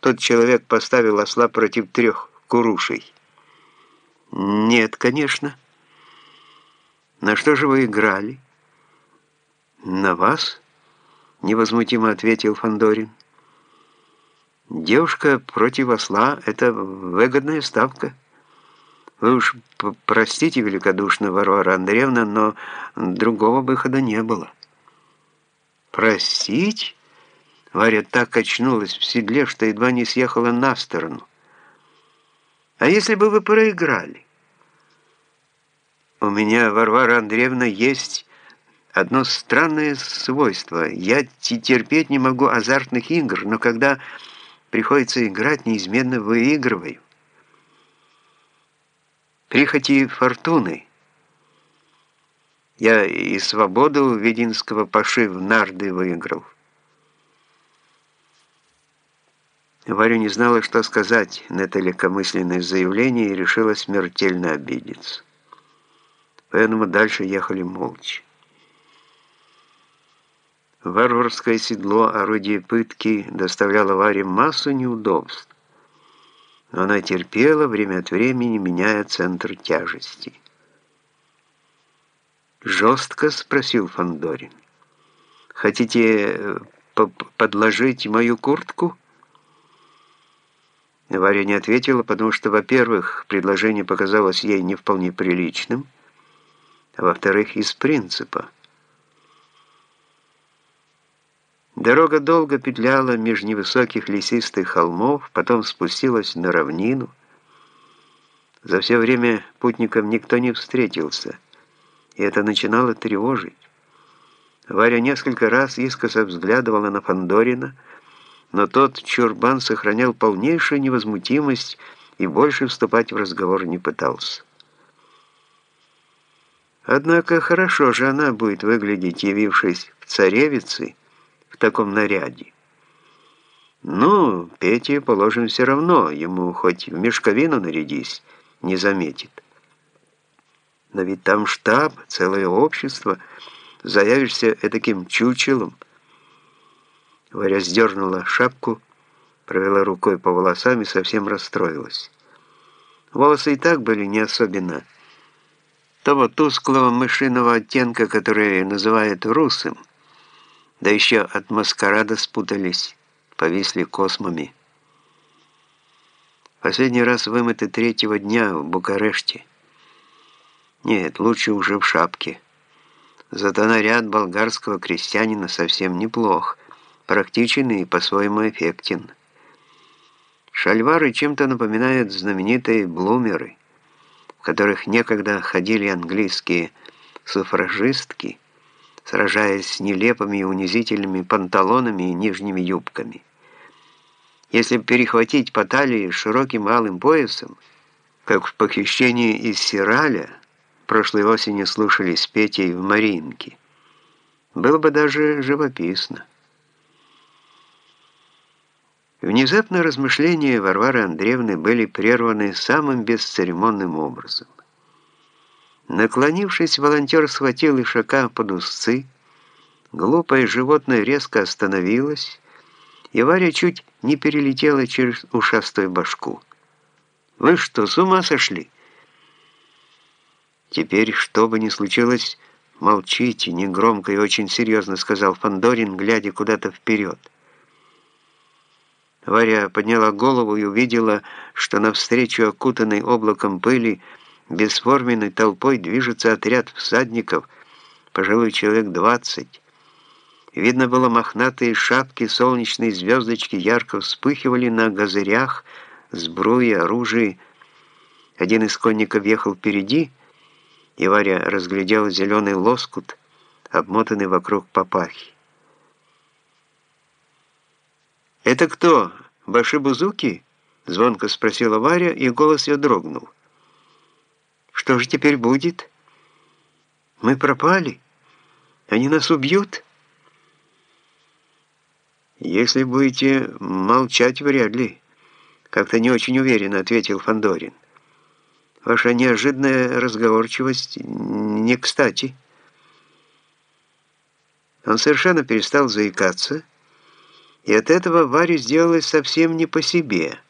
тот человек поставил осла против трех курушей? Нет, конечно. На что же вы играли? На вас? Невозмутимо ответил Фандорин. Девушка против осла — это выгодная ставка. Вы уж простите великодушно, Варвара Андреевна, но другого выхода не было. Простить? Варя так качнулась в седле, что едва не съехала на сторону. А если бы вы проиграли? У меня, Варвара Андреевна, есть одно странное свойство. Я терпеть не могу азартных игр, но когда приходится играть, неизменно выигрываю. Прихоти фортуны. Я и свободу Вединского паши в нарды выиграл. Варя не знала, что сказать на это легкомысленное заявление и решила смертельно обидеться. Поэтому дальше ехали молча. Варварское седло, орудие пытки, доставляло Варе массу неудобств, но она терпела, время от времени меняя центр тяжести. «Жестко?» — спросил Фандорин. «Хотите э, подложить мою куртку?» Варя не ответила, потому что, во-первых, предложение показалось ей не вполне приличным, а во-вторых, из принципа. Дорога долго петляла меж невысоких лесистых холмов, потом спустилась на равнину. За все время путникам никто не встретился, и это начинало тревожить. Варя несколько раз искоса взглядывала на Фандорина, но тот чурбан сохранял полнейшую невозмутимость и больше вступать в разговор не пытался. Однако хорошо же она будет выглядеть, явившись в царевице, в таком наряде. Ну, Пете, положим, все равно, ему хоть в мешковину нарядись, не заметит. Но ведь там штаб, целое общество, заявишься этаким чучелом. Варя сдернула шапку, провела рукой по волосам и совсем расстроилась. Волосы и так были не особенно того тусклого мышиного оттенка, который называют русым, да еще от маскарада спутались, повисли космами. Последний раз вымыты третьего дня в Букареште. Нет, лучше уже в шапке. Зато наряд болгарского крестьянина совсем неплох, практичен и по-своему эффектен. Шальвары чем-то напоминают знаменитые блумеры, в которых некогда ходили английские суфражистки, сражаясь с нелепыми и унизительными панталонами и нижними юбками. Если перехватить по талии широким алым поясом, как в похищении из Сираля, прошлой осенью слушали с Петей в Маринке, было бы даже живописно. Внезапно размышления Варвары Андреевны были прерваны самым бесцеремонным образом. Наклонившись, волонтер схватил Ишака под узцы. Глупое животное резко остановилось, и Варя чуть не перелетела через ушастую башку. «Вы что, с ума сошли?» «Теперь, что бы ни случилось, молчите, негромко и очень серьезно», сказал Фандорин, глядя куда-то вперед. Варя подняла голову и увидела, что навстречу окутанной облаком пыли бесформенной толпой движется отряд всадников, пожалуй, человек двадцать. Видно было мохнатые шапки, солнечные звездочки ярко вспыхивали на газырях, сбруи, оружие. Один из конников ехал впереди, и Варя разглядела зеленый лоскут, обмотанный вокруг папахи. «Это кто? Башибузуки?» — звонко спросила Варя, и голос ее дрогнул. Что же теперь будет? Мы пропали? Они нас убьют? Если будете молчать, вряд ли. Как-то не очень уверенно ответил Фандорин. Ваша неожиданная разговорчивость не кстати. Он совершенно перестал заикаться И от этого Варе сделалось совсем не по себе –